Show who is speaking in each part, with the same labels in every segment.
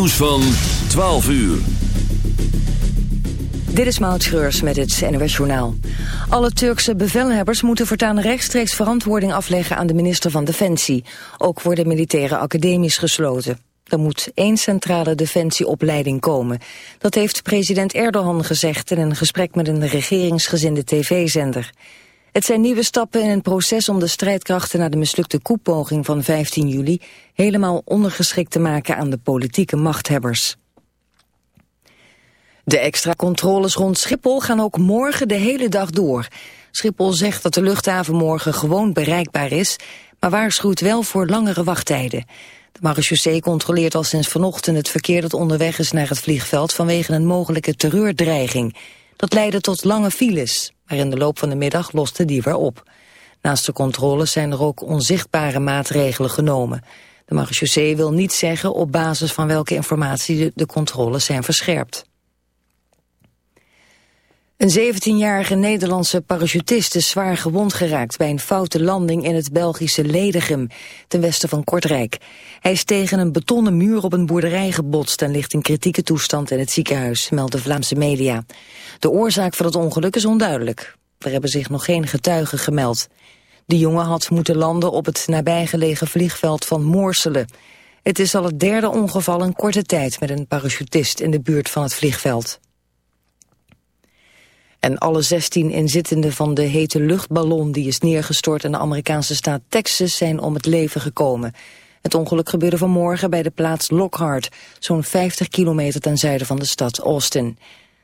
Speaker 1: nieuws van 12 uur.
Speaker 2: Dit is Maud Schreurs met het NOS Journaal. Alle Turkse bevelhebbers moeten voortaan rechtstreeks verantwoording afleggen aan de minister van Defensie. Ook worden militaire academies gesloten. Er moet één centrale defensieopleiding komen. Dat heeft president Erdogan gezegd in een gesprek met een regeringsgezinde tv-zender. Het zijn nieuwe stappen in een proces om de strijdkrachten na de mislukte koepoging van 15 juli helemaal ondergeschikt te maken aan de politieke machthebbers. De extra controles rond Schiphol gaan ook morgen de hele dag door. Schiphol zegt dat de luchthaven morgen gewoon bereikbaar is, maar waarschuwt wel voor langere wachttijden. De marechaussee controleert al sinds vanochtend het verkeer dat onderweg is naar het vliegveld vanwege een mogelijke terreurdreiging. Dat leidde tot lange files, maar in de loop van de middag loste die weer op. Naast de controles zijn er ook onzichtbare maatregelen genomen. De marechaussee wil niet zeggen op basis van welke informatie de controles zijn verscherpt. Een 17-jarige Nederlandse parachutist is zwaar gewond geraakt bij een foute landing in het Belgische Ledegem, ten westen van Kortrijk. Hij is tegen een betonnen muur op een boerderij gebotst en ligt in kritieke toestand in het ziekenhuis, melden Vlaamse media. De oorzaak van het ongeluk is onduidelijk. Er hebben zich nog geen getuigen gemeld. De jongen had moeten landen op het nabijgelegen vliegveld van Moorselen. Het is al het derde ongeval in korte tijd met een parachutist in de buurt van het vliegveld. En alle 16 inzittenden van de hete luchtballon die is neergestort in de Amerikaanse staat Texas zijn om het leven gekomen. Het ongeluk gebeurde vanmorgen bij de plaats Lockhart, zo'n 50 kilometer ten zuiden van de stad Austin.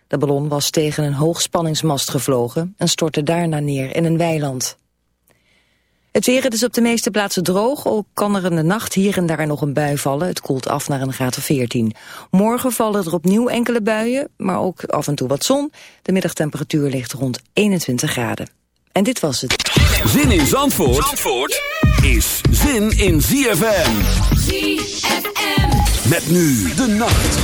Speaker 2: De ballon was tegen een hoogspanningsmast gevlogen en stortte daarna neer in een weiland. Het weer, het is op de meeste plaatsen droog. Ook kan er in de nacht hier en daar nog een bui vallen. Het koelt af naar een graad of 14. Morgen vallen er opnieuw enkele buien, maar ook af en toe wat zon. De middagtemperatuur ligt rond 21 graden. En dit was het.
Speaker 1: Zin in Zandvoort, Zandvoort is zin in ZFM. ZFM. Met nu de nacht.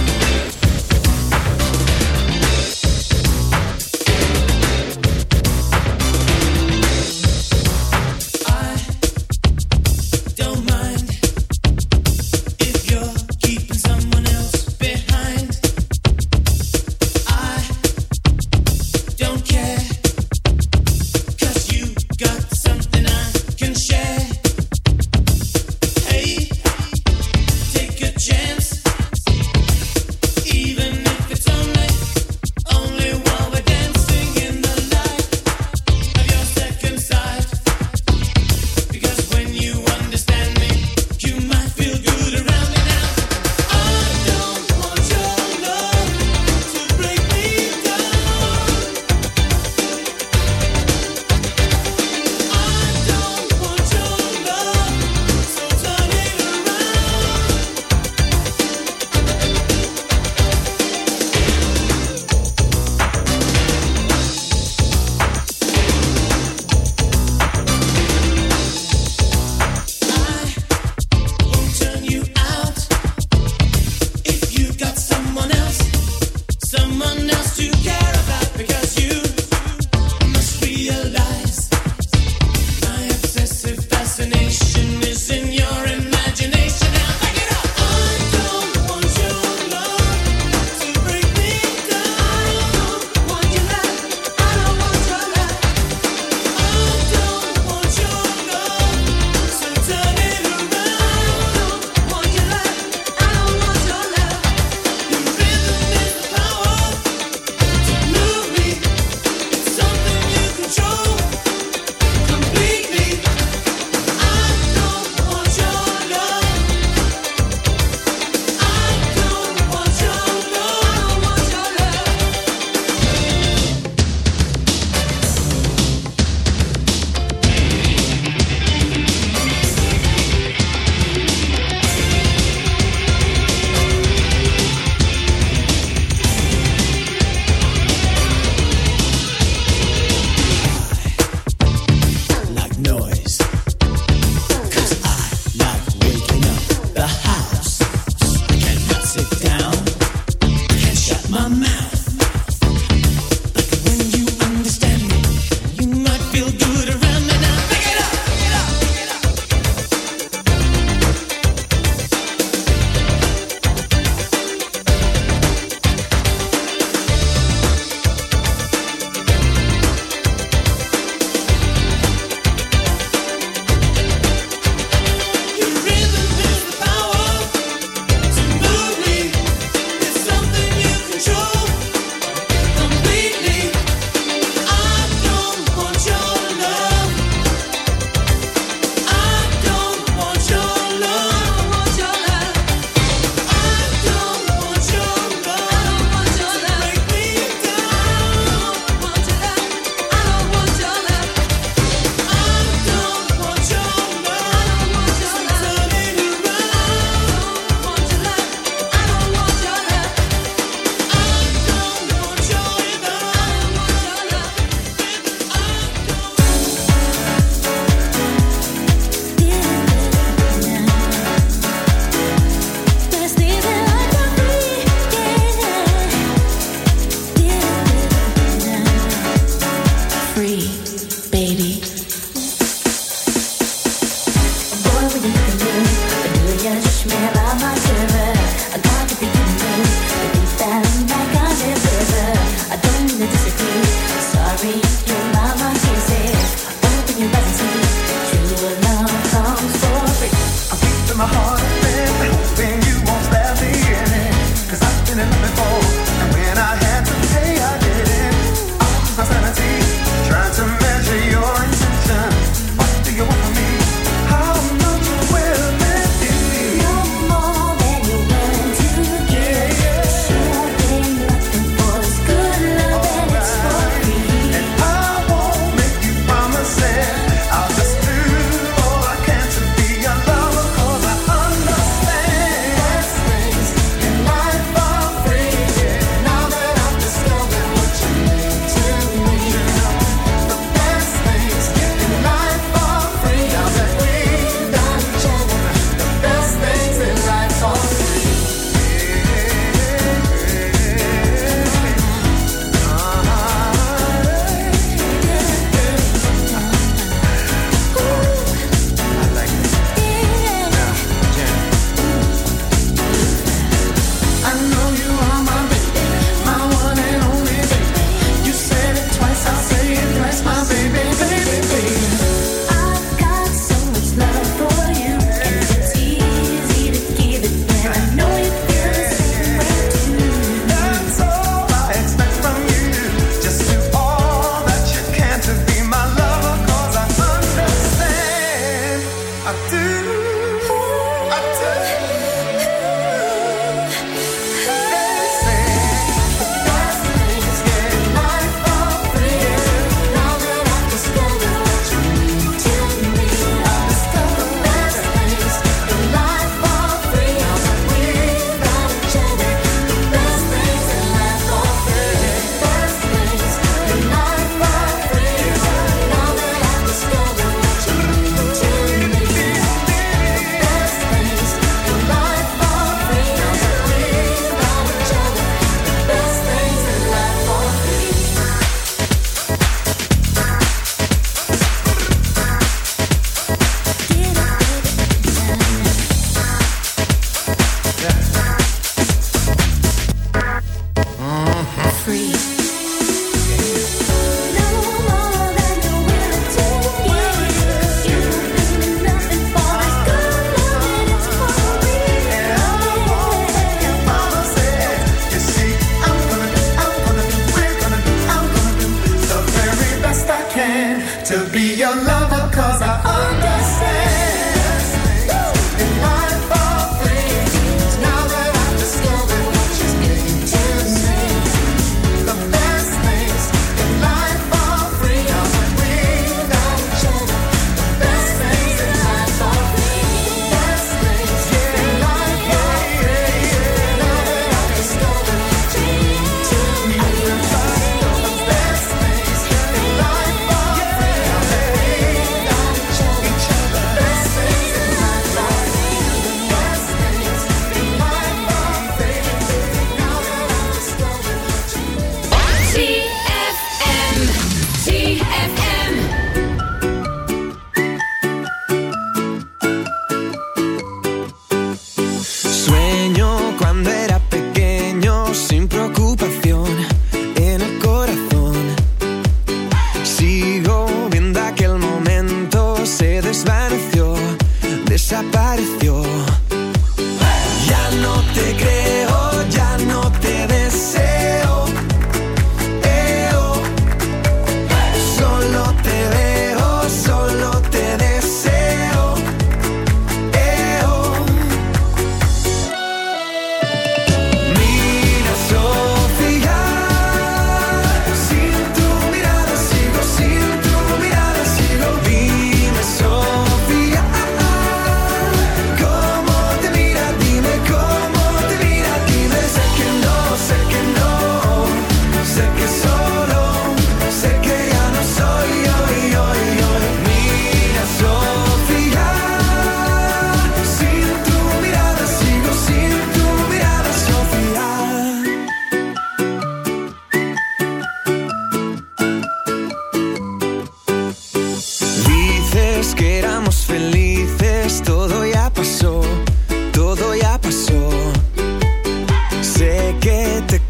Speaker 3: que te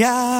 Speaker 1: yeah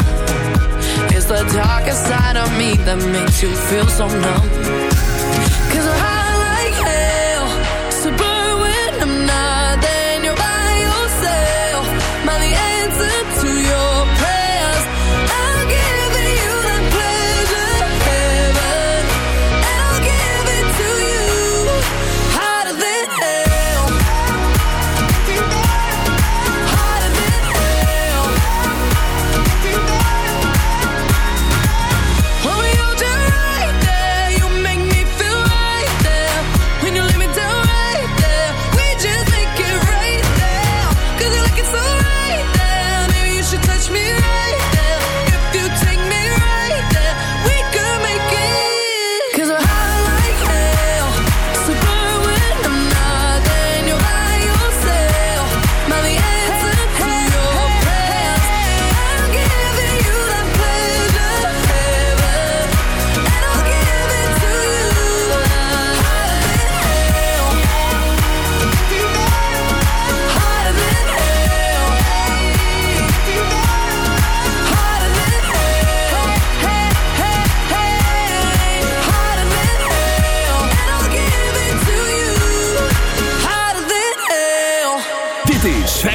Speaker 4: It's the darker side of me that makes you feel so numb.
Speaker 1: Cause I